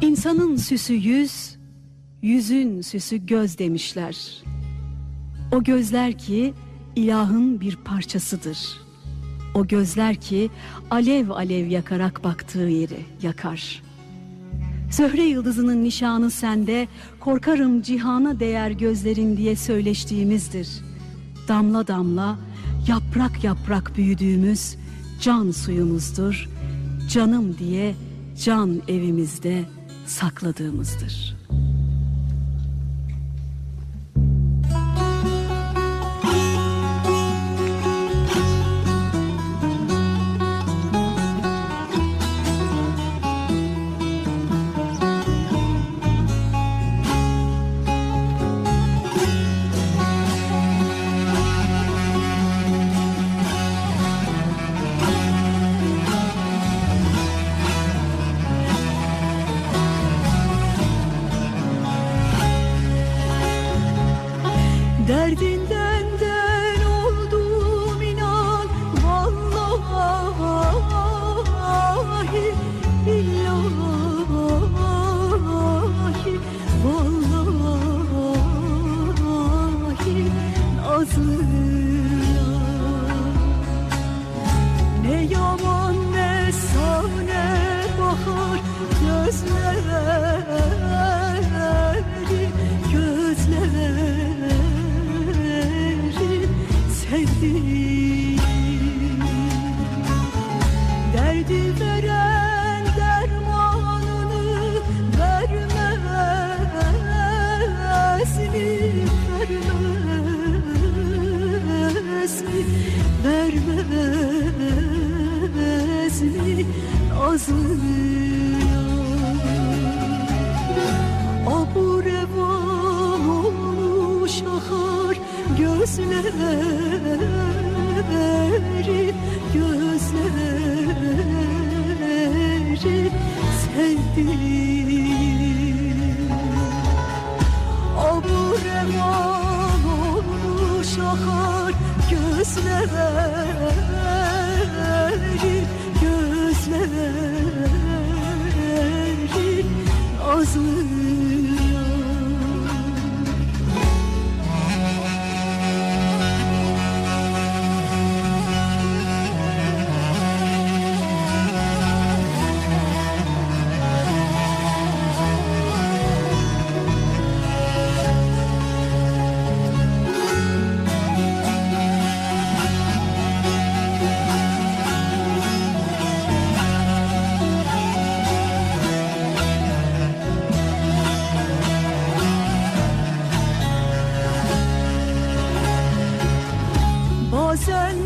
İnsanın süsü yüz, yüzün süsü göz demişler. O gözler ki ilahın bir parçasıdır. O gözler ki alev alev yakarak baktığı yeri yakar. Zöhre yıldızının nişanı sende, korkarım cihana değer gözlerin diye söyleştiğimizdir. Damla damla, yaprak yaprak büyüdüğümüz can suyumuzdur. Canım diye can evimizde sakladığımızdır.'' sevdim Derdi veren dermanını vermez mi? Vermez mi? Vermez mi? Nazlı gözleri gözleri sevdim O bu revan olmuş akar gözleri gözleri azlı xuân